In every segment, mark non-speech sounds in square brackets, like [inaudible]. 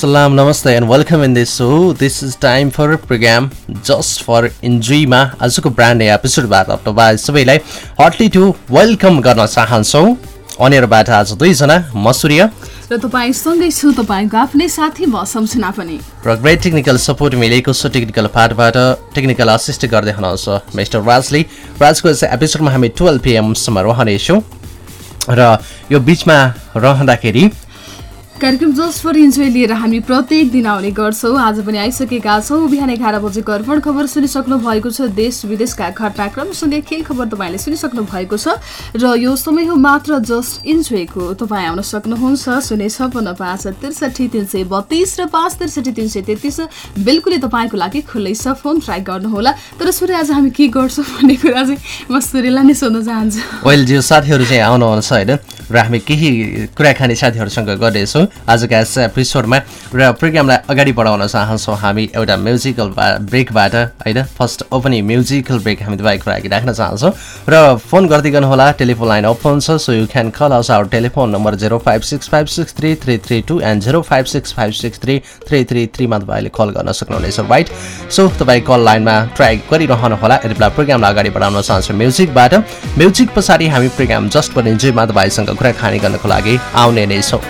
सलाम नमस्ते and welcome in this so this is time for program just for इन्जोयमा आजको brand एपिसोडबाट तपाईँ सबैलाई हटली टु वेलकम गर्न चाहन्छौँ अनिहरूबाट आज दुईजना म सूर्य र तपाईँसँगै छु तपाईँको आफ्नै साथी म सम्झना पनि र ग्रेट टेक्निकल सपोर्ट मिलेको छ टेक्निकल पार्टबाट टेक्निकल असिस्ट गर्दै हुनुहुन्छ मिस्टर राजले राजको एपिसोडमा हामी टुवेल्भ पिएमसम्म रहनेछौँ र यो बिचमा रहँदाखेरि कार्यक्रम जस्ट फर इन्जोय लिएर हामी प्रत्येक दिन आउने गर्छौँ। आज पनि आइसकेका छौँ। बिहान एघार बजेको अर्पण खबर सुनिसक्नु भएको छ। देश विदेशका घटनाक्रमसँगै खेल खबर तपाईँले सुनिसक्नु भएको छ। र यो समय हो मात्र जस्ट इन्जोयको तपाईँ आउन सक्नुहुन्छ। शून्य छपन्न पाँच त्रिसठी तिन सय बत्तिस र पाँच त्रिसठी तिन सय तेत्तिस। बिल्कुलै तपाईँको लागि खुल्लै छ फोन। ट्राई गर्नुहोला। तर सूर्य आज हामी के गर्छौँ भन्ने कुरा चाहिँ म सूर्यलाई नै सोध्न चाहन्छु। साथीहरू चाहिँ आउनुहुन्छ होइन? र हामी केही कुराकानी साथीहरूसँग गर्नेछौँ आजका यस एपिसोडमा र प्रोग्रामलाई अगाडि बढाउन चाहन्छौँ हामी एउटा म्युजिकल ब्रेकबाट होइन? फर्स्ट ओपनिङ म्युजिकल ब्रेक हामी तपाईँको लागि राख्न चाहन्छौँ। र फोन गर्दै गर्नुहोला टेलिफोन लाइन ओपन छ so you can call us our telephone number zero five six five six three three three two and zero five six call गर्न सक्नुहुनेछ राइट सो तपाईँ कल लाइनमा ट्राई गरिरहनु होला। यति बेला प्रोग्रामलाई अगाडि बढाउन चाहन्छु म्युजिकबाट। म्युजिक पछाडि हामी प्रोग्राम जस्ट फर इन्जोयमा तपाईँसँग कुराकानी गर्नको लागि आउने नै छौँ।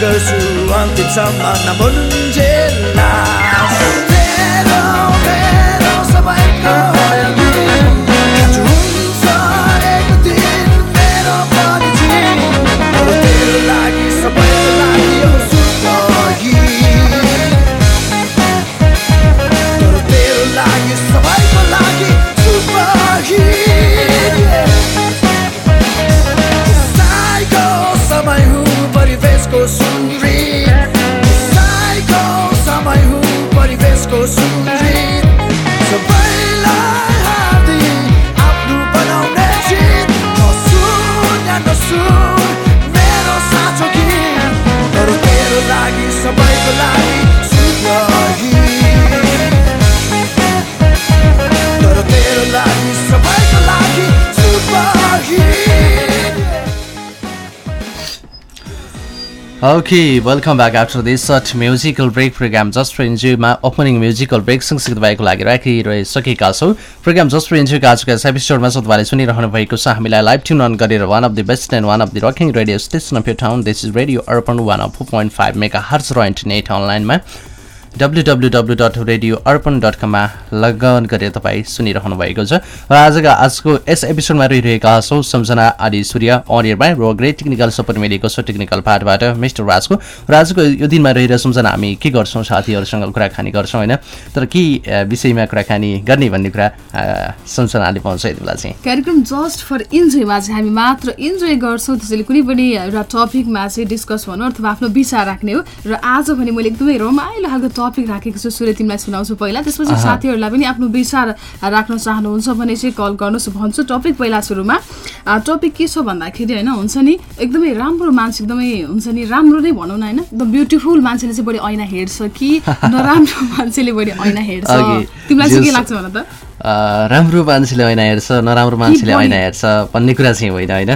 कसु आम्प्साउ Okay, welcome back after this short musical break program. Just for Enjoyमा ओपनिङ म्युजिकल ब्रेक सँगसँगै तपाईँको लागि राखिरहिसकेका छौँ। प्रोग्राम जस्ट फर इन्जोयको आजको यस एपिसोडमा चाहिँ तपाईँले सुनिरहनु भएको छ। हामीलाई लाइभ ट्युन अन गरेर one of the best and one of the rocking radio station of यो town this is radio Arpan one of four point five mega hertz र इन्टरनेट अनलाइनमा W W W dot radio Arpan dot कममा login गरेर तपाईँ सुनिरहनु भएको छ। र आजका आजको यस एपिसोडमा रहिरहेका छौँ सम्झना आदि सूर्य अनियरमा र ग्रेट टेक्निकल सपोर्ट मिलेको छ टेक्निकल पार्टबाट मिस्टर राजको। र आजको यो दिनमा रहेर सम्झना हामी के गर्छौँ साथीहरूसँग कुराकानी गर्छौँ होइन? तर के विषयमा कुराकानी गर्ने भन्ने कुरा सम्झनाले पाउँछ यति बेला चाहिँ। कार्यक्रम जस्ट फर इन्जोयमा चाहिँ हामी मात्र इन्जोय गर्छौँ। त्यसैले कुनै पनि एउटा टपिकमा चाहिँ डिस्कस गर्नु अथवा आफ्नो विचार राख्ने हो। र आज भने मैले एकदमै रमाइलो खालको टपिक राखेको छु सूर्य तिमीलाई सुनाउँछु पहिला। त्यसपछि साथीहरूलाई पनि आफ्नो विचार राख्न चाहनुहुन्छ भने चाहिँ कल गर्नुहोस् भन्छु टपिक पहिला सुरुमा। टपिक के छ भन्दाखेरि होइन हुन्छ नि एकदमै राम्रो मान्छे एकदमै हुन्छ नि राम्रो नै भनौँ न होइन एकदम ब्युटिफुल मान्छेले चाहिँ बढी ऐना हेर्छ कि [laughs] नराम्रो मान्छेले बढी ऐना हेर्छ? तिमीलाई चाहिँ के लाग्छ भन त? राम्रो मान्छेले ऐना हेर्छ नराम्रो मान्छेले ऐना हेर्छ भन्ने कुरा चाहिँ होइन होइन?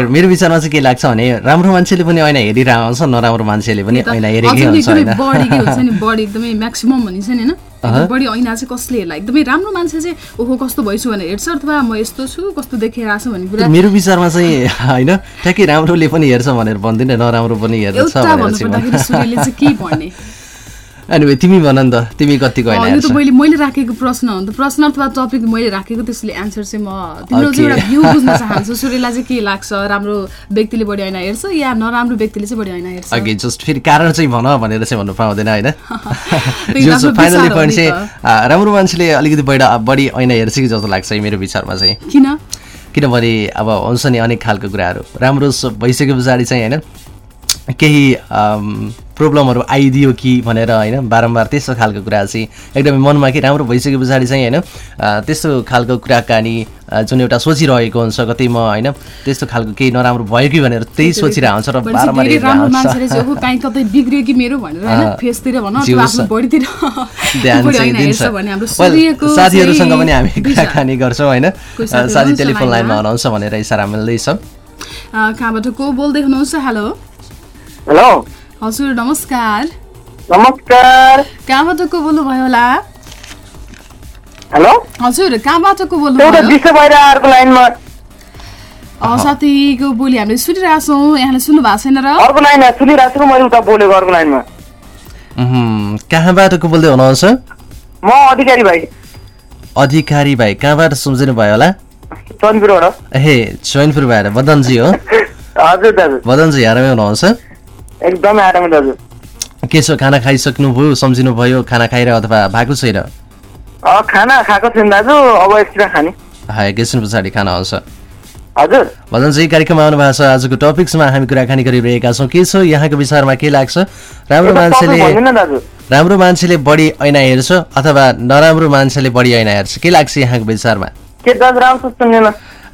मेरो विचारमा चाहिँ के लाग्छ भने राम्रो मान्छेले पनि ऐना हेरिरहेको हुन्छ नराम्रो मान्छेले पनि ऐना हेरेकै हुन्छ होइन। बढी [laughs] ऐना चाहिँ कसले हेर्ला? एकदमै राम्रो मान्छे चाहिँ ओहो कस्तो भइछु भनेर हेर्छ अथवा म यस्तो छु कस्तो देखिरहेको छु भन्ने कुरा। मेरो विचारमा चाहिँ होइन ट्याक्कै राम्रोले पनि हेर्छ भनेर भन्दिनँ नराम्रो पनि हेर्छ के भन्ने? [laughs] अनि तिमी भन नि त तिमी कतिको ऐना यो त मैले मैले राखेको प्रश्न हो त। प्रश्न अथवा टपिक मैले राखेको त्यसले एन्सर चाहिँ म तिम्रो. चाहिँ एउटा भ्यू [laughs] बुझ्न चाहन्छु। सूर्यलाई चाहिँ के लाग्छ? राम्रो व्यक्तिले बढी ऐना हेर्छ या नराम्रो व्यक्तिले चाहिँ बढी ऐना हेर्छ? अघि जस्ट फेरि कारण चाहिँ भन भनेर चाहिँ भन्नु पाउँदैन होइन? [laughs] फाइनली पोइन्ट [laughs] चाहिँ राम्रो मान्छेले अलिकति बढी बढी ऐना हेर्छ कि जस्तो लाग्छ मेरो विचारमा चाहिँ। किन? किनभने अब हुन्छ नि अनेक खालको कुराहरू। राम्रो भइसके पछाडि चाहिँ होइन? केही प्रब्लमहरू आइदियो कि भनेर होइन बारम्बार त्यस्तो खालको कुरा चाहिँ एकदमै मनमा कि राम्रो भइसके पछाडि चाहिँ होइन त्यस्तो खालको कुराकानी जुन एउटा सोचिरहेको हुन्छ कतै म होइन त्यस्तो खालको केही नराम्रो भयो कि भनेर त्यही सोचिरहेको हुन्छ र बारम्बार साथीहरूसँग पनि हामी। कुराकानी गर्छौँ होइन। साथी टेलिफोन लाइनमा? हुनुहुन्छ भनेर इसारा मिल्दैछ। अँ, कहाँबाट को बोल्दै हुनुहुन्छ? हेलो। हेलो। हजुर नमस्कार। नमस्कार। कहाँबाट को बोल्नुभयो होला? हेलो? हजुर कहाँबाट को एउटा बोल्नुभयो लाइनमा। साथीको बोली हामीले सुनिरहेको छौँ यहाँले सुन्नु भएको छैन र? अर्को लाइन सुनिरहेको छु मैले उता बोलेको अर्को लाइनमा। उहुँ, कहाँबाट को बोल्दै हुनुहुन्छ? म अधिकारी भाइ। अधिकारी भाइ कहाँबाट सम्झिनु भयो होला? चन्दपुरबाट ए चैनपुर भएर बदनजी हो। [laughs] हजुर दाजु। बदनजी हारमै हुनुहुन्छ? एकदमै आराम दाजु के छ खाना खाइसक्नुभयो सम्झिनुभयो खाना खाएर अथवा भएको छैन? खाना खाएको छैन दाजु अब एकछिन खाने। एकैछिन पछाडि खाना आउँछ। हजुर। भजनजी कार्यक्रममा आउनु भएको छ। आजको टपिक्समा हामी कुराकानी गरिरहेका छौँ। के छ यहाँको विचारमा के लाग्छ? राम्रो मान्छेले राम्रो मान्छेले बढी ऐना हेर्छ अथवा नराम्रो मान्छेले बढी ऐना हेर्छ? के लाग्छ यहाँको विचारमा?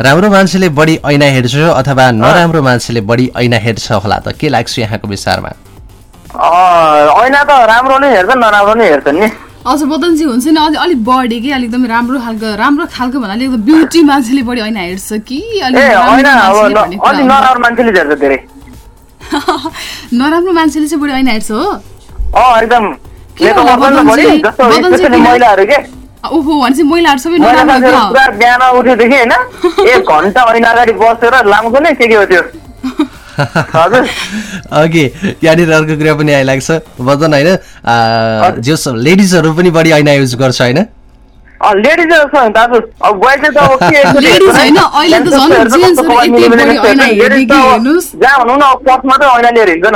राम्रो मान्छेले बढी ऐना हेर्छ अथवा नराम्रो मान्छेले बढी ऐना हेर्छ होला त? के लाग्छ यहाँको विचारमा? अँ, ऐना त राम्रो नै हेर्छ नराम्रो नै हेर्छ नि। हजुर बदनजी हुन्छ नि। अझै अलिक बढी कि अलिक एकदमै राम्रो खालको राम्रो खालको भन्नाले एकदम ब्युटी मान्छेले बढी ऐना हेर्छ कि? अलिक नराम्रो ऐना अब मान्छेले हेर्छ धेरै। [laughs] नराम्रो मान्छेले चाहिँ बढी ऐना हेर्छ हो। अँ एकदम। के होला बदनजी? महिलाहरू के? ओहो भनेपछि महिलाहरू सबै पुरा बिहान उठेदेखि होइन? एक घन्टा ऐना अगाडि बसेर लाउँछ नि के के हो त्यो? हजुर। [laughs] अघि यहाँनिर अर्को कुरा पनि आइलाग्छ वदन होइन? आ, जो लेडिजहरू पनि बढी ऐना युज गर्छ होइन? दाजु अब बोइजले त। जहाँ न मात्रै ऐना लिएर हिँड्छ नि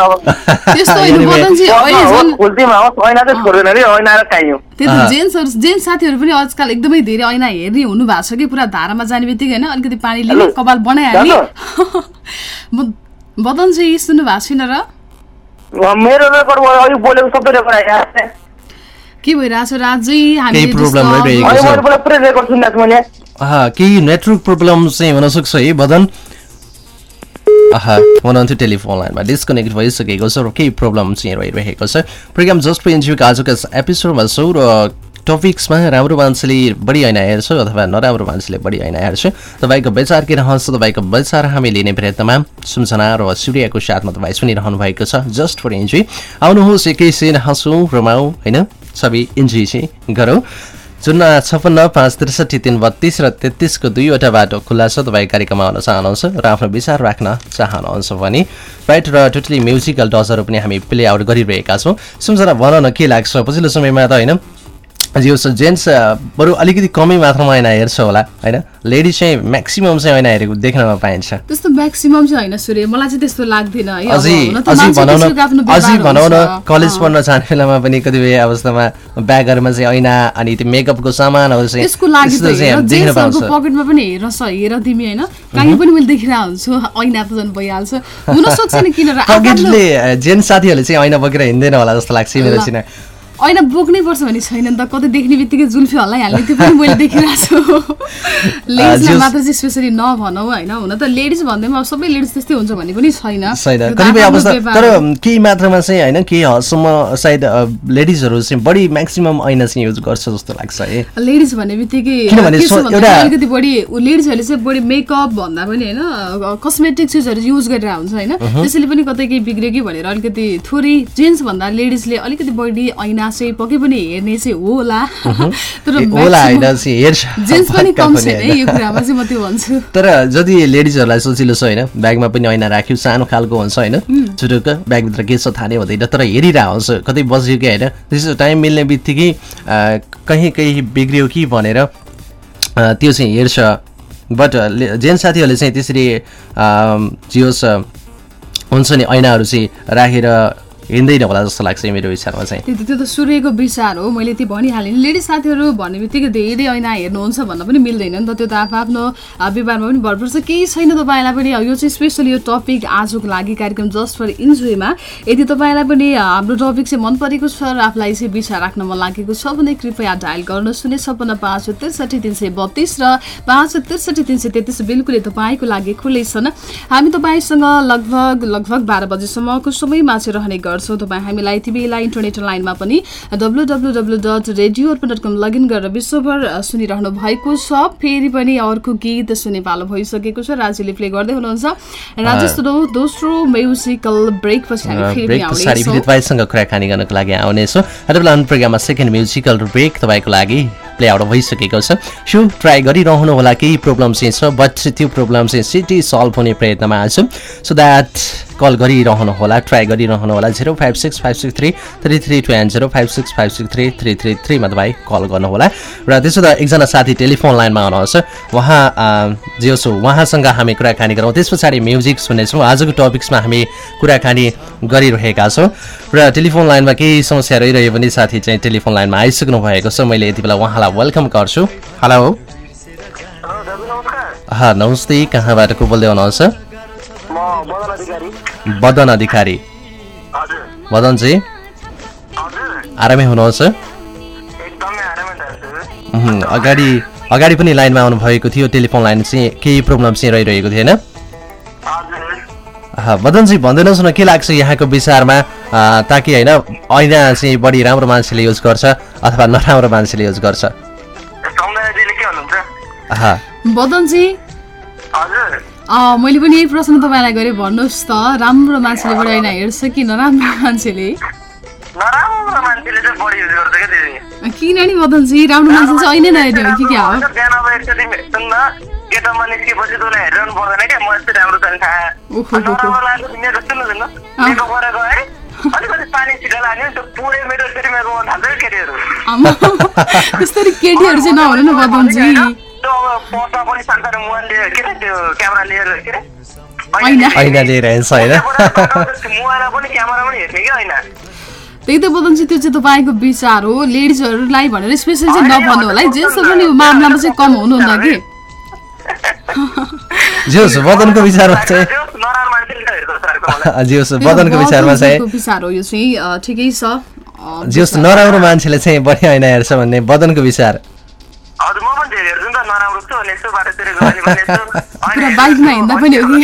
खुल्तीमा होस् ऐना चाहिँ छोड्दैन अरे ऐना र त्यही। त जेन्ट्सहरू जेन्ट्स साथीहरू पनि आजकल एकदमै धेरै ऐना हेर्ने हुनु भएको छ कि पुरा धारामा जाने बित्तिकै होइन अलिकति पानी लिने कपाल बनाइहाल्ने बदनजी सुन्नु भएको छैन र मेरो रेकर्ड अघि बोलेको सबै रेकर्ड आइरहेको छ के भइरहेको छ? राजै केही आहा, केही नेटवर्क प्रब्लम चाहिँ हुनसक्छ है आहा हुनुहुन्थ्यो टेलिफोन लाइनमा। डिस्कनेक्ट भइसकेको छ र केही प्रब्लम चाहिँ रहिरहेको छ। प्रोग्राम जस्ट इन्जुको आजको एपिसोडमा छौँ र टपिक्समा राम्रो मान्छेले बढी ऐना हेर्छ अथवा नराम्रो मान्छेले बढी ऐना हेर्छ। तपाईँको विचार के रहन्छ तपाईँको विचार हामी लिने प्रयत्नमा सुम्सना र सूर्यको साथमा तपाईँ सुनिरहनु भएको छ। जस्ट फर इन्जोय आउनुहोस् एकैछिन हाँसौँ रमाऊ होइन? सबै इन्जोय चाहिँ गरौँ। शून्य छपन्न पाँच त्रिसठी तिन बत्तिस र तेत्तिसको दुईवटा बाटो खुल्ला छ तपाईँ कार्यक्रममा आउन चाहनुहुन्छ र आफ्नो विचार राख्न चाहनुहुन्छ भने राइट र टोटली म्युजिकल डजहरू पनि हामी प्ले आउट गरिरहेका छौँ। सम्झना भन न के लाग्छ? पछिल्लो समयमा त होइन यो जेन्ट्स बरु अलिकति कमै मात्रामा ऐना हेर्छ होला होइन? लेडिज चाहिँ म्याक्सिमम् चाहिँ ऐना हेरेको देख्नमा पाइन्छ त्यस्तो म्याक्सिमम चाहिँ होइन सूर्य। मलाई चाहिँ त्यस्तो लाग्दैन अझै अझै भनौँ न अझै भनौँ न। कलेज। पढ्न जाने बेलामा पनि कतिपय अवस्थामा ब्यागहरूमा चाहिँ ऐना अनि त्यो मेकअपको सामानहरू चाहिँ त्यसको लागि देख्न पाउँछ। पकेटमा पनि हेर स हेर तिमी होइन? कहीँ पनि मैले देखिरहेको हुन्छु ऐना त झन् भइहाल्छ। हुन सक्छ नि किन जेन्ट्स [laughs] साथीहरूले चाहिँ ऐना बोकेर हिँड्दैन होला जस्तो लाग्छ मेरो। चाहिँ ऐना बोक्नै पर्छ भने छैन नि त। कतै देख्ने बित्तिकै जुल्फी हल्लाइहाल्ने त्यो पनि मैले देखिरहेको छु। [laughs] लेडिजलाई मात्र चाहिँ स्पेसली नभनौँ होइन हुन त लेडिज भन्दैमा अब सबै लेडिज त्यस्तै हुन्छ भन्ने पनि छैन। तर। केही मात्रामा चाहिँ होइन केही हदसम्म सायद लेडिजहरू चाहिँ बढी म्याक्सिमम् ऐना चाहिँ युज गर्छ जस्तो लाग्छ है। लेडिज भन्ने बित्तिकै अलिकति बढी लेडिजहरूले चाहिँ बढी मेकअप भन्दा पनि होइन कस्मेटिक चिजहरू युज गरेर हुन्छ होइन। त्यसैले पनि कतै केही बिग्रियो कि भनेर अलिकति थोरै जेन्ट्स भन्दा लेडिजले अलिकति बढी ऐना चाहिँ पक्कै पनि हेर्ने चाहिँ होला। [laughs] तर जेन्ट्स पनि कम छैन। यो कुरामा चाहिँ म त्यो भन्छु। [laughs] तर जति लेडिजहरूलाई सजिलो छ होइन ब्यागमा पनि ऐना राख्यो सानो खालको हुन्छ होइन छुटुक्क ब्यागभित्र के छ थाहा नै हुँदैन तर हेरिरहेको हुन्छ कतै बस्यो कि होइन त्यसो टाइम मिल्ने बित्तिकै कहीँ कहीँ बिग्रियो कि भनेर त्यो चाहिँ हेर्छ। बट जेन्ट्स साथीहरूले चाहिँ त्यसरी जे होस् हुन्छ नि ऐनाहरू चाहिँ राखेर हिँड्दैन होला जस्तो लाग्छ मेरो विचारमा चाहिँ। त्यो त्यो त सूर्यको विचार हो मैले त्यो भनिहालेँ। लेडिज साथीहरू भन्ने बित्तिकै धेरै ऐना हेर्नुहुन्छ भन्न पनि मिल्दैन नि त त्यो त आफ्नो व्यवहारमा पनि भर पर्छ केही छैन तपाईँलाई पनि यो चाहिँ स्पेसली यो टपिक आजको लागि कार्यक्रम जस्ट फर इन्जोयमा यदि तपाईँलाई पनि हाम्रो टपिक चाहिँ मन परेको छ र आफूलाई चाहिँ विचार राख्न मन लागेको छ भने कृपया डायल गर्नु शून्य छप्पन्न पाँच त्रिसठी तिन सय बत्तिस र पाँच त्रिसठी तिन सय तेत्तिस बिल्कुलै तपाईँको लागि खुलै छन्। हामी तपाईँसँग लगभग लगभग बाह्र बजीसम्मको समयमा चाहिँ रहने तपाईँ हामीलाई बेला इन्टरनेट लाइनमा पनि W W W dot radio Arpan dot com login गरेर विश्वभर सुनिरहनु भएको छ। फेरि पनि अर्को गीत सुने पालो भइसकेको छ। राजुले प्ले गर्दै हुनुहुन्छ। राजेश दोस्रो म्युजिकल ब्रेक पछि हामी फेरि तपाईँसँग कुराकानी गर्नको लागि आउनेछौँ। र प्रोग्राममा सेकेन्ड म्युजिकल ब्रेक तपाईँको लागि। प्ले आउट भइसकेको छ। सो ट्राई गरिरहनु होला केही प्रब्लम चाहिँ छ बट त्यो प्रब्लम चाहिँ सिटी सल्भ हुने प्रयत्नमा आउँछौँ सो द्याट कल गरिरहनु होला ट्राई गरिरहनु होला zero five six five six three three three two and zero five six five six three three three थ्रीमा तपाईँ कल गर्नुहोला र त्यसो त एकजना साथी टेलिफोन लाइनमा आउनुहुन्छ उहाँ जे होस् उहाँसँग हामी कुराकानी गरौँ। त्यस पछाडि म्युजिक सुनेछौँ आजको टपिक्समा हामी कुराकानी गरिरहेका छौँ। र टेलिफोन लाइनमा केही समस्या रहिरह्यो भने साथी चाहिँ टेलिफोन लाइनमा आइसक्नु भएको छ। मैले यति बेला उहाँलाई वेलकम गर्छु। हेलो हा नमस्ते। कहाँबाट को बोल्दै हुनुहुन्छ? म बदन अधिकारी। बदन अधिकारी। हजुर। बदनजी हजुर। आरामै हुनुहुन्छ? एकदमै आरामै छ उहुँ, अगाडि अगाडि पनि लाइनमा आउनुभएको थियो। टेलिफोन लाइन चाहिँ केही प्रब्लम चाहिँ रहिरहेको थिएन। अह, बदनजी भनिदिनुहोस् न के लाग्छ यहाँको विचारमा? ताकि होइन ऐना चाहिँ बढी राम्रो मान्छेले युज गर्छ अथवा नराम्रो मान्छेले युज गर्छ? सौन्दर्यजीले के भन्नुहुन्छ? अह, बदनजी हजुर। अँ, मैले पनि यही प्रश्न तपाईँलाई गरेँ भन्नुहोस् त राम्रो मान्छेले बढी ऐना हेर्छ कि नराम्रो मान्छेले? नराम्रो मान्छेले चाहिँ बढी युज गर्छ क्या दिदी। किन नि मदनजी? राम्रो मान्छे चाहिँ ऐनै नहेर्ने हो कि क्या हो? गेटमा निस्केपछि तँलाई हेरिरहनु पर्दैन क्या? म यस्तो राम्रो छ नि थाहा ओहो, ओहो। नराम्रो लाग्यो मेरो सुन्नु सुन्नु। मेकअप गरेको है। अलिकति पानी छिटो लाग्यो नि त्यो पुरै मेरो फेरि मेकअप गर्न थाल्छ क्या केटीहरू। आमा, त्यसरी केटीहरू चाहिँ नहुनु न बदनजी त्यो अब पर्सा पनि सानसानो मोबाइल लिएर। के अरे त्यो क्यामेरा लिएर के अरे? ऐना। ऐना लिएर हिँड्छ होइन। मोबाइलमा पनि क्यामेरा पनि हेर्ने क्या होइन? त्यही त बदनजी त्यो चाहिँ तपाईँको विचार हो। लेडिजहरूलाई भनेर स्पेसल चाहिँ नभन्नु होला है। यो मामलामा चाहिँ कम हुनुहुन्न कि? जे होस् बदनको विचारमा चाहिँ नराम्रो मान्छेले त हेर्छ सरको मलाई। [laughs] जे होस् बदनको विचारमा चाहिँ बदनजीको विचार हो यो चाहिँ अँ, ठिकै छ। अँ, जे होस् नराम्रो मान्छेले चाहिँ बढी ऐना हेर्छ भन्ने बदनको विचार। हजुर म पनि धेरै हेर्छु नि त नराम्रो छु भने यसो बाटोतिर गयो भने पनि यसो पुरा बाइकमा हिँड्दा पनि हो कि?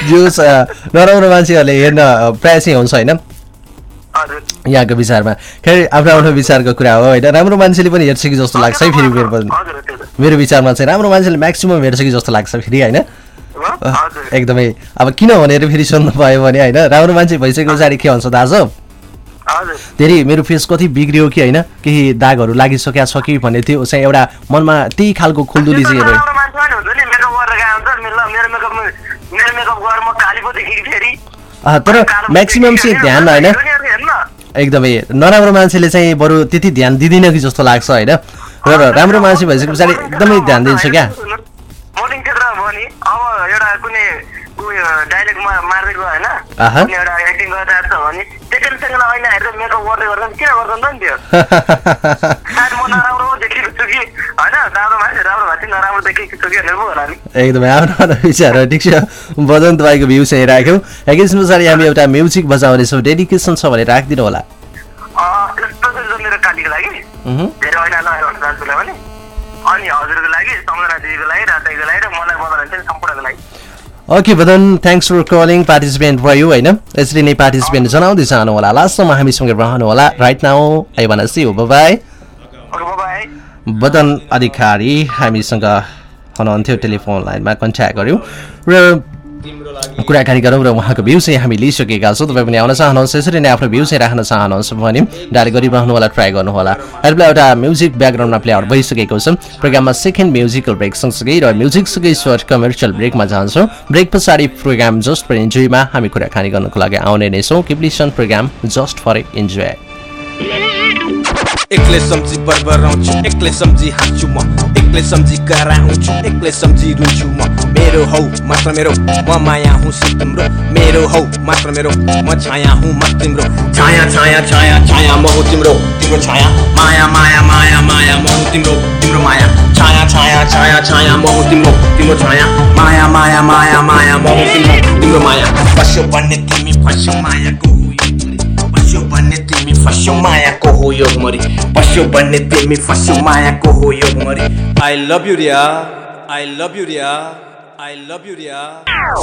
[laughs] जे होस् अ, नराम्रो मान्छेहरूले हेर्न प्रायः चाहिँ हुन्छ होइन। यहाँको विचारमा। खै आफ्नो आफ्नो विचारको कुरा हो होइन? राम्रो मान्छेले पनि हेर्छ कि जस्तो लाग्छ है फेरि मेरो मेरो विचारमा चाहिँ राम्रो मान्छेले म्याक्सिमम् हेर्छ कि जस्तो लाग्छ फेरि होइन? एकदमै। अब किन भनेर फेरि सोध्नु पायो भने होइन? राम्रो मान्छे भइसकेको पछाडि के हुन्छ दाजु धेरै मेरो फेस कति बिग्रियो कि होइन? केही दागहरू लागिसकेका छ कि भन्ने थियो चाहिँ एउटा मनमा त्यही खालको खुल्दुली चाहिँ हेरेँ। तर म्याक्सिमम् चाहिँ ध्यान होइन। एकदमै नराम्रो मान्छेले चाहिँ बरु त्यति ध्यान दिँदैन कि जस्तो लाग्छ होइन। र राम्रो मान्छे भइसके पछाडि एकदमै ध्यान दिन्छ क्या। मोडलिङ क्षेत्रमा भयो नि। अब एउटा कुनै उयो डाइरेक्टमा मार्दै गयो होइन। आहा। कुनै एउटा एक्टिङ गरिरहेको छ भने सेकेन्ड सेकेन्ड ऐना हेरेर मेकअप गर्दै गर्दा किन गर्दैन त नि त्यो। [laughs] सायद म नराम्रो पो देखेको छु कि। एकदमै आफ्नो विचार ठिक छ। बदन तपाईँको भ्यू चाहिँ राख्यौँ एकैछिन पछाडि हामी एउटा म्युजिक बजाउनेछौँ। डेडिकेसन छ भने राखिदिनु होला। ओके बदन थ्याङ्क्स फर कलिङ पार्टिसिपेन्ट भयो होइन? यसरी नै पार्टिसिपेन्ट जनाउँदै जानु होला। लास्टसम्म हामीसँग रहनु होला राइट नाउ आई वान सी हो बाई बदन अधिकारी हामीसँग हुनुहुन्थ्यो टेलिफोन लाइनमा कन्ट्याक्ट गऱ्यौँ र कुराकानी गरौँ र उहाँको भ्यू चाहिँ हामी लिइसकेका छौँ। तपाईँ पनि आउन चाहनुहुन्छ यसरी नै आफ्नो भ्यू चाहिँ राख्न चाहनुहुन्छ भने डायल गरिरहनु होला ट्राई गर्नु होला। अहिले एउटा म्युजिक ब्याकग्राउन्डमा प्ले आउट भइसकेको छ। प्रोग्राममा सेकेन्ड म्युजिकल ब्रेक सँगसँगै र म्युजिकसँगै सर्ट कमर्सियल ब्रेकमा जान्छौँ। ब्रेक पछाडि प्रोग्राम जस्ट फर इन्जोयमा हामी कुराकानी गर्नको लागि आउने नै छौँ। Keep listening program just for enjoy एक्लै सम्झी बरबराउँछु एक्लै सम्झी हाँस्छु म एक्लै सम्झी कराउँछु एक्लै सम्झी रुन्छु म मेरो हौ मात्र मेरो म माया हुँ सिर्फ तिम्रो मेरो हौ मात्र मेरो म छाया हुँ म तिम्रो छाया छाया छाया छाया म हुँ तिम्रो तिम्रो छाया माया माया माया माया म हुँ तिम्रो तिम्रो माया छाया छाया छाया छाया म हुँ तिम्रो तिम्रो छाया माया माया माया माया म हुँ तिम्रो तिम्रो माया पस्यो भन्ने तिमी फस्यो मायाको फस्यो मायाको हो यो मरि। पस्यो भन्ने तिमी फस्यो मायाको हो यो मरि। I love you Riya. I love you Riya. I love you Riya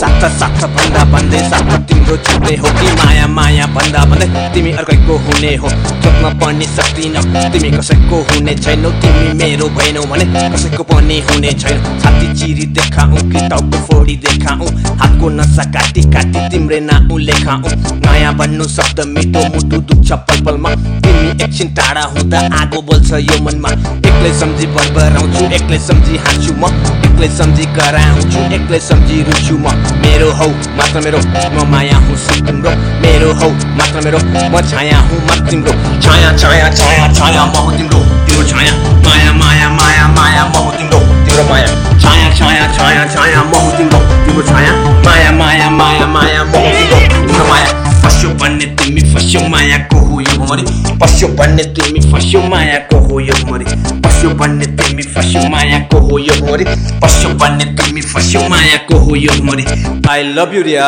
साथ साथ भन्दा भन्दै साथ तिम्रो छुट्टै हो कि माया माया भन्दा भन्दै तिमी अर्कैको हुने हो जोत्न पनि सक्दिन तिमी कसैको हुने छैनौ तिमी मेरो भएनौ भने। कसैको पनि हुने छैन। छाती चिरी देखाऊ कि टाउको फोडी देखाऊ। हातको नसा काटी काटी तिम्रै नाउ लेखाऊ। नयाँ भन्नु शब्द मिठो मुटु दुख्छ पल पलमा। तिमी एकछिन टाढा हुँदा आगो बोल्छ यो मनमा। एक्लै सम्झी बरबराउँछु एक्लै सम्झी हाँस्छु म। एक्लै सम्झी कराउँछु। एक्लै सम्झी रुन्छु म मेरो हौ मात्र मेरो म माया हुँ तिम्रो मेरो हौ मात्र मेरो म छाया हुँ म तिम्रो छाया छाया छाया छाया म हुँ तिम्रो तिम्रो छाया माया माया माया माया म हुँ तिम्रो तिम्रो माया छाया छाया छाया छाया म हुँ तिम्रो तिम्रो छाया माया माया माया माया म हुँ तिम्रो तिम्रो माया पस्यो भन्ने तिमी फस्यो मायाको हो यो मरि पस्यो भन्ने तिमी फस्यो मायाको हो यो मरि पस्यो भन्ने तिमी फस्यो मायाको हो यो मरि पस्यो भन्ने तिमी फस्यो मायाको हो यो मरि I love you Riya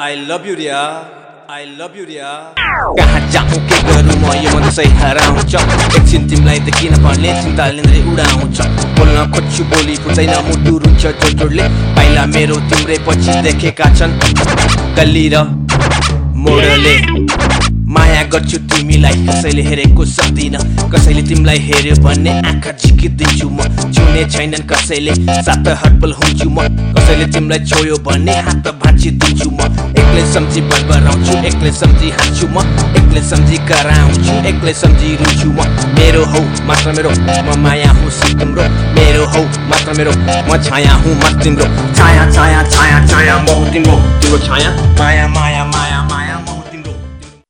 I love you Riya I love you Riya कहाँ जाउँ के गरौँ म यो मन सही हराउँछ एकछिन तिमीलाई देखिन भन्ने चिन्ता लिँदै उडाउँछ बोल्न खोज्छु बोली फुट्दैन मुटु रुन्छ जोड जोडले पाइला मेरो तिम्रै पछि देखेका छन् गल्ली र मोडले माया गर्छु तिमीलाई कसैले हेरेको सक्दिन। कसैले तिमीलाई हेऱ्यो भन्ने आँखा झिकिदिन्छु म। छुने छैनन् कसैले सात हटबल हुन्छु म। कसैले तिमीलाई छोयो भन्ने हात भाँचिदिन्छु म। एक्लै सम्झी बरबराउँछु एक्लै सम्झी हाँस्छु म। एक्लै सम्झी कराउँछु एक्लै सम्झी रुन्छु म। मेरो हौ मात्र मेरो। म माया हुँ तिम्रो। मेरो हौ मात्र मेरो। म छाया हुँ म तिम्रो। छाया छाया छाया छाया म तिम्रो। तिम्रो छाया। माया माया माया माया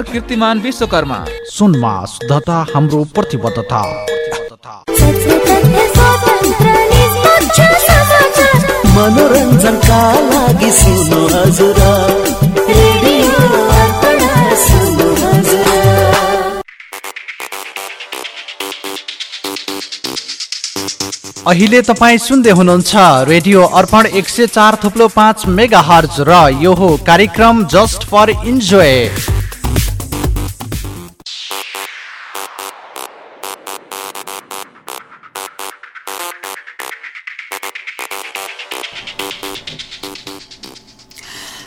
कीर्तिमान विश्वकर्मा। सुनमा शुद्धता हाम्रो प्रतिबद्धता। मनोरञ्जनका लागि सुन्नु हजुर। अहिले तपाईँ सुन्दै हुनुहुन्छ रेडियो अर्पण एक सय चार थुप्लो पाँच मेगा हर्ज र यो हो कार्यक्रम जस्ट फर इन्जोय।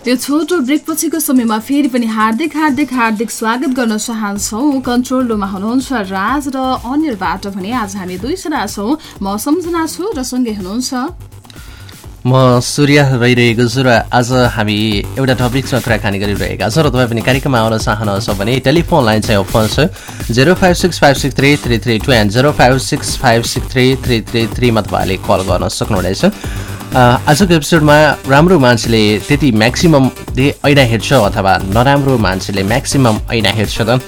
यो छोटो ब्रेक पछिको समयमा फेरि पनि हार्दिक हार्दिक हार्दिक स्वागत गर्न चाहन्छौँ। कन्ट्रोल रुममा हुनुहुन्छ राज र अन्यबाट भने आज हामी दुईजना छौँ। म सम्झना छु र सँगै हुनुहुन्छ। म सूर्य रहिरहेको छु र आज हामी एउटा टपिकमा कुराकानी गरिरहेका छौँ र तपाईँ पनि कार्यक्रममा आउन चाहनुहुन्छ भने टेलिफोन लाइन चाहिँ ओपन छ। Zero five six five six three three three two and zero five six five six three three three थ्रीमा तपाईँले कल गर्न सक्नुहुनेछ। आजको एपिसोडमा राम्रो मान्छेले त्यति म्याक्सिमम् ऐना हेर्छ अथवा नराम्रो मान्छेले म्याक्सिमम् ऐना हेर्छ त?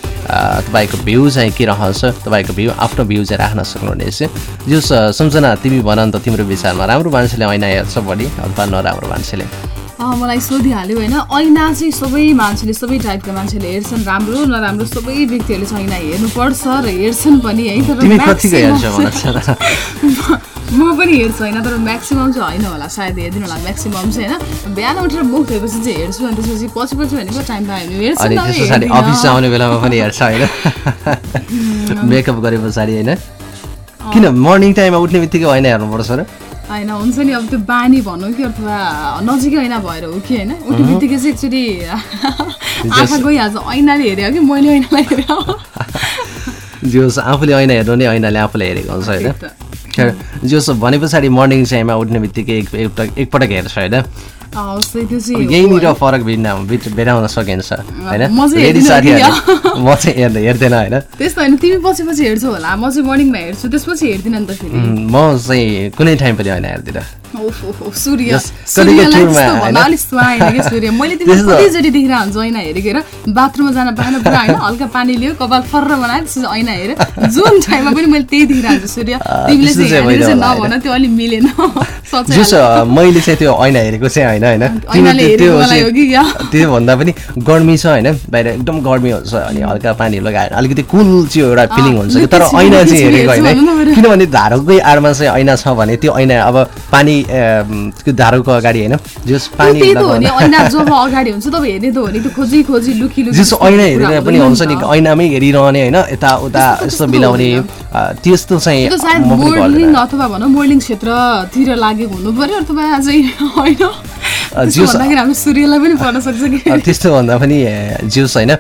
तपाईँको भ्यू चाहिँ के रहन्छ? तपाईँको भ्यू आफ्नो भ्यू चाहिँ राख्न सक्नुहुनेछ। जो सम्झना तिमी भन त तिम्रो विचारमा राम्रो मान्छेले ऐना हेर्छ बढी अथवा नराम्रो मान्छेले। मलाई सोधिहाल्यो होइन? ऐना चाहिँ सबै मान्छेले सबै टाइपका मान्छेले हेर्छन्। राम्रो नराम्रो सबै व्यक्तिहरूले चाहिँ ऐना हेर्नुपर्छ र हेर्छन् पनि है? तर [laughs] म पनि हेर्छु होइन तर म्याक्सिमम् चाहिँ होइन होला सायद हेरिदिनु होला म्याक्सिमम् चाहिँ होइन। बिहान उठेर मुख धोएपछि चाहिँ हेर्छु अनि त्यसपछि पछि पछि भनेको टाइम पायो भने हेर्छु अफिस आउने बेलामा पनि हेर्छ होइन? मेकअप गरे पछाडि होइन? किन मर्निङ टाइममा उठ्ने बित्तिकै होइन हेर्नुपर्छ र होइन हुन्छ नि अब त्यो बानी भनौँ कि अथवा नजिकै ऐना भएर हो कि होइन उठ्ने बित्तिकै चाहिँ एकचोटि आँखा गइहाल्छ ऐनाले हेऱ्यो कि मैले ऐनालाई हेऱ्यो? जोस् आफूले ऐना हेर्नु नि ऐनाले आफूले हेरेको हुन्छ होइन। जोस् भने पछाडि मर्निङ टाइममा उठ्ने बित्तिकै एकपटक हेर्छ होइन। यहीँनिर फरक भिन्न भेटाउन सकिन्छ होइन? म चाहिँ हेर्दै हेर्दैन होइन? त्यस्तो होइन तिमी पछि पछि हेर्छौ होला। म चाहिँ मर्निङमा हेर्छु त्यसपछि हेर्दिनँ नि त म चाहिँ कुनै टाइम पनि होइन हेर्दिनँ। सूर्य सूर्य मैले तिमीलाई कतिचोटि देखिरह हुन्छ ऐना हेरेर बाथरुममा जान पाएन पुरा होइन हल्का पानी लियो कपाल फर्र बनायो त्यसपछि ऐना हेरेर जुन टाइममा पनि मैले त्यही देखिरह हुन्छ सूर्य तिमीले चाहिँ नभन त्यो अलिक मिलेन मैले चाहिँ त्यो ऐना हेरेको चाहिँ होइन होइन त्योभन्दा पनि गर्मी छ होइन बाहिर एकदम गर्मी हुन्छ अनि हल्का पानी लगाएर अलिकति कुल चाहिँ एउटा फिलिङ हुन्छ तर ऐना चाहिँ हेरेको होइन किनभने धारोकै आडमा चाहिँ ऐना छ भने त्यो ऐना अब पानी त्यो धारोको अगाडि होइन? जस पानी अगाडि हुन्छ तपाईँ हेर्ने त हो नि खोजी खोजी लुकी लुकी जस ऐना हेरेर पनि हुन्छ नि ऐनामै हेरिरहने होइन? यताउता यस्तो मिलाउने। त्यस्तो चाहिँ अथवा भनौँ मोडलिङ क्षेत्रतिर लागेको हुनु अथवा चाहिँ होइन? त्यस्तो भन्दा पनि जिउस होइन।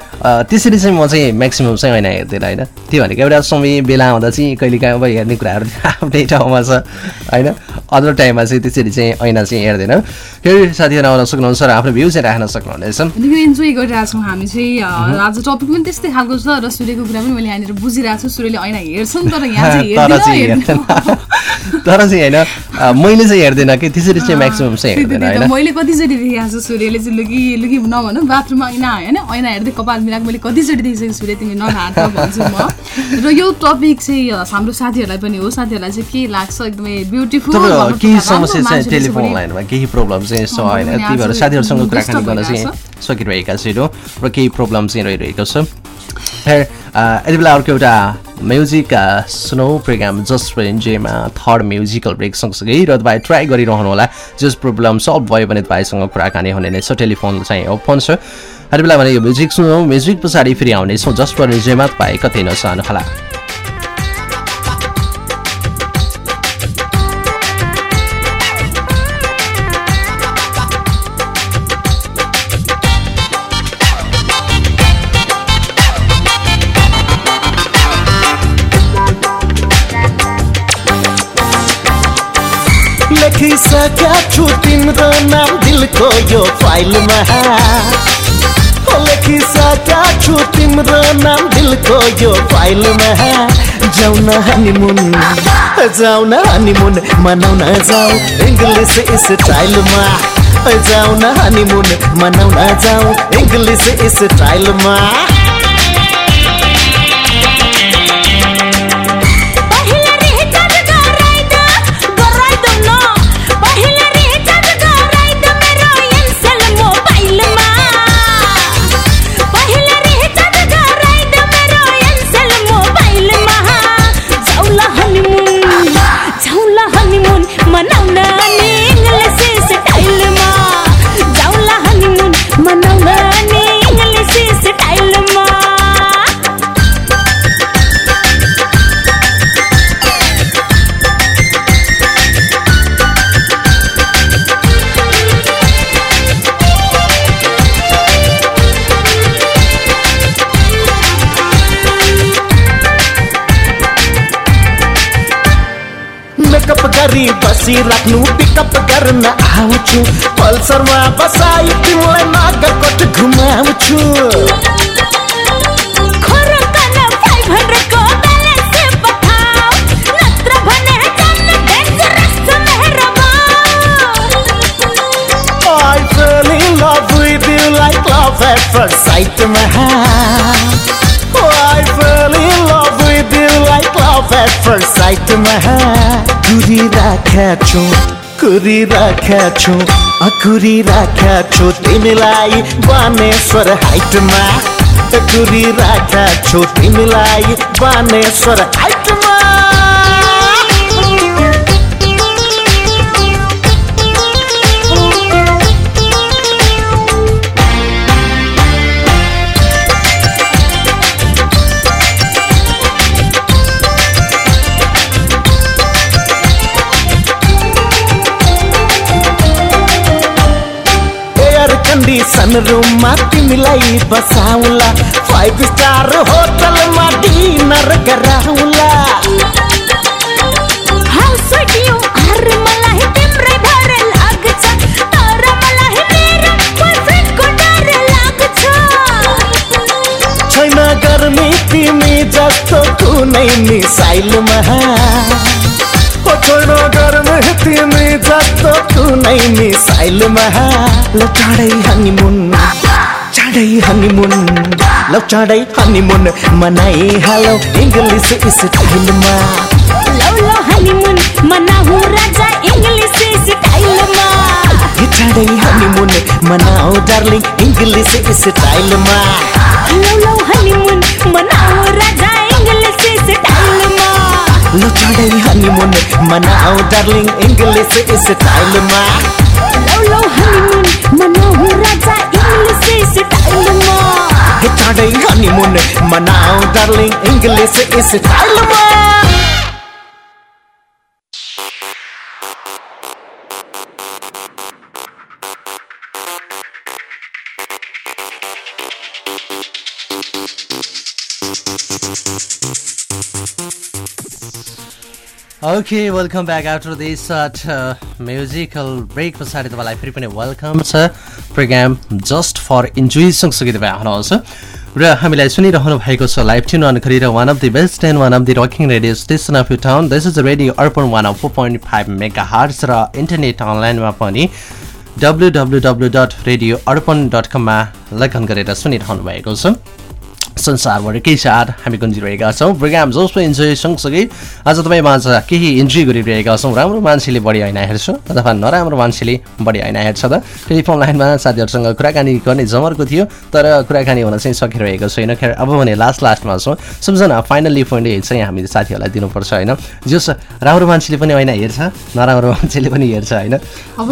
त्यसरी चाहिँ म चाहिँ म्याक्सिमम् चाहिँ ऐना हेर्दैन होइन त्यो भनेको एउटा समय बेला आउँदा चाहिँ कहिले काहीँ अब हेर्ने कुराहरू [laughs] आफ्नै ठाउँमा छ होइन? अदर टाइममा चाहिँ त्यसरी चाहिँ ऐना चाहिँ हेर्दैन। फेरि साथीहरू आउन सक्नुहुन्छ र आफ्नो भ्यू चाहिँ राख्न सक्नुहुनेछ इन्जोय गरिरहेको छौँ हामी चाहिँ आज टपिक पनि त्यस्तै खालको छ र सूर्यको कुरा पनि मैले यहाँनिर बुझिरहेको छु सूर्यले ऐना हेर्छन् तर यहाँ चाहिँ [laughs] [laughs] तर चाहिँ होइन मैले चाहिँ हेर्दैन कि त्यसरी चाहिँ म्याक्सिमम् चाहिँ हेर्दैन होइन? मैले कतिचोटि देखाएको छु सूर्यले चाहिँ लुकी लुकी नभनौँ बाथरुममा ऐना होइन? ऐना हेर्दै कपाल मिलाएको मैले कतिचोटि देखिसकेको सूर्य तिमी नहात भन्छु म। र यो टपिक चाहिँ हाम्रो साथीहरूलाई पनि हो। साथीहरूलाई चाहिँ के लाग्छ? एकदमै ब्युटिफुल केही समस्या चाहिँ टेलिफोन लाइनमा केही प्रब्लम चाहिँ छ होइन। त्यही भएर साथीहरूसँग कुराकानी गर्न चाहिँ सकिरहेका छैनौँ। र केही प्रब्लम चाहिँ रहिरहेको छ। यति बेला अर्को एउटा म्युजिक अ, सुनौ प्रोग्राम जस्ट फर इन्जोयमा थर्ड म्युजिकल ब्रेक सँगसँगै र तपाईँ ट्राई गरिरहनु होला। जस प्रब्लम सल्भ भयो भने तपाईँसँग कुराकानी हुने नै छ। टेलिफोन चाहिँ ओपन छ। यति बेला भने यो म्युजिक सुनौ म्युजिक पछाडि फेरि आउनेछौँ। जस्ट फर इन्जोयमा तपाईँ कतै नचाहनुहोला लेखिसक्या छु तिम्रो नाम दिलको यो फाइलमा। लेखिसक्या छु तिम्रो नाम दिलको यो फाइलमा। जाउँ न हनीमुन न हनीमुन मनाउन जाउँ इङ्ग्लिस स्टाइलमा न हनीमुन मनाउन जाउँ इङ्ग्लिस स्टाइलमा एसी राख्नु पिकअप गर्न आउँछु पल्सरमा बसाई तिमीलाई नागरकोट घुमाउँछु I fell in love with you like love at first sight, man. At first sight कुरिराख्या छु कुरिराख्या छु कुरिराख्या छु तिमीलाई बानेश्वर हाइटमा कुरिराख्या छु तिमीलाई बानेश्वर हाइटमा कन्डिसन रुममा तिमीलाई बसाउला फाइभ स्टार होटलमा डिनर गराउला छैन गर्मी तिमी जस्तो कुनै मिसाइलमा छैन गर्मी तिमी जस्तो कुनै मिसाइलमा ल चाँडै हनीमुन चाँडै हनीमुन ल चाँडै हनीमुन मनाइहालौ इङ्ग्लिस स्टाइलमा लौ लौ हनीमुन मनाऊ राजा इङ्ग्लिस स्टाइलमा चाँडै हनीमुन मनाऊ डार्लिङ इङ्ग्लिस स्टाइलमा लौ लौ हनीमुन मनाऊ राजा इङ्ग्लिस स्टाइलमा लो चाँडै हनीमुन मनाऊ डार्लिङ इङ्ग्लिस स्टाइलमा लौ लौ हनीमुन मनाऊ राजा इङ्ग्लिस स्टाइलमा हे चाँडै हनीमुन मनाऊ darling English स्टाइलमा okay welcome back after this short musical break पछाडि तपाईँलाई फेरि पनि वेलकम छ प्रोग्राम जस्ट फर इन्जोय सँगसँगै तपाईँ आउनुहुन्छ र हामीलाई सुनिरहनु भएको छ लाइभ ट्युन अन गरेर one of the best and one of the rocking radio station of you town this is radio Arpan one of four point five mega hertz र इन्टरनेट अनलाइनमा पनि W W W dot radio Arpan dot कममा login गरेर सुनिरहनु भएको छ। संसारभरिकै साथ हामी गुन्जिरहेका छौँ। प्रोग्राम जोसको इन्जोय सँगसँगै आज तपाईँमा आज केही इन्ट्री गरिरहेका छौँ। राम्रो मान्छेले बढी ऐना हेर्छ अथवा नराम्रो मान्छेले बढी ऐना हेर्छ त। टेलिफोन लाइनमा साथीहरूसँग कुराकानी गर्ने जमर्को थियो तर कुराकानी हुन चाहिँ सकिरहेको छैन। खेर अब भने लास्ट लास्टमा छौँ। सम्झना फाइनल्ली पोइन्ट चाहिँ हामीले साथीहरूलाई दिनुपर्छ होइन? जस राम्रो मान्छेले पनि ऐना हेर्छ नराम्रो मान्छेले पनि हेर्छ होइन?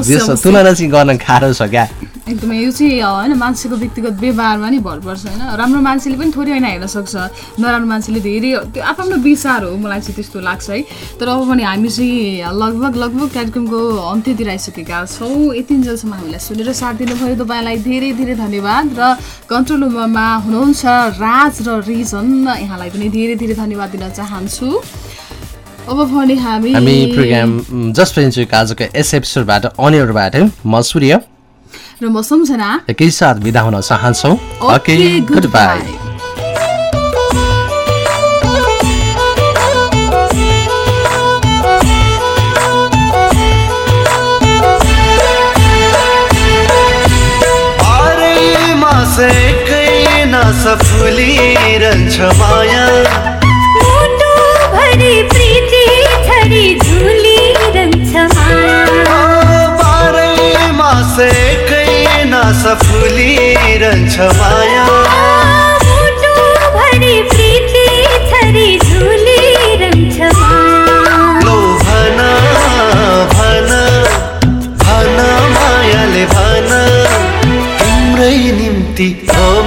जस। तुलना चाहिँ गर्न गाह्रो छ क्या? एकदमै यो चाहिँ होइन मान्छेको व्यक्तिगत व्यवहारमा नि भर पर्छ होइन? राम्रो मान्छेले पनि थोरै होइन हेर्न सक्छ। नराम्रो मान्छेले धेरै त्यो आफ्नो विचार हो मलाई चाहिँ त्यस्तो लाग्छ है। तर अब भने हामी चाहिँ लगभग लगभग कार्यक्रमको अन्त्यतिर आइसकेका छौँ। यतिन्जेलसम्म हामीलाई सुनेर साथ दिनुभयो। तपाईँलाई धेरै धेरै धन्यवाद र कन्ट्रोल रुममा हुनुहुन्छ राज र रिजन। यहाँलाई पनि धेरै धेरै धन्यवाद दिन चाहन्छु। अब भने हामी हामी प्रोग्राम जस्ट पेन्चुको आजको यस एपिसोडबाट अनियरबाट म सूर्य। र म सम्झना। एकै साथ बिदा हुन चाहन्छौँ। ओके गुड बाई बाह्रै मास एकै नास फुलिरहन्छ माया। भरि प्रीति छरी झुलिरहन्छ माया। बाह्रै मास एकै नास फुलिरहन्छ माया। भरि प्रीति झुलिरहन्छ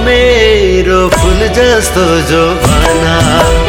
मेरो फुल जस्तो जो भन।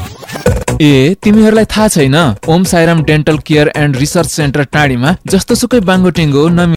ए तिमीहरूलाई थाहा छैन? Om Sairam dental care and research centre टाढीमा जस्तो सुकै बाङ्गोटिङ्गो नमी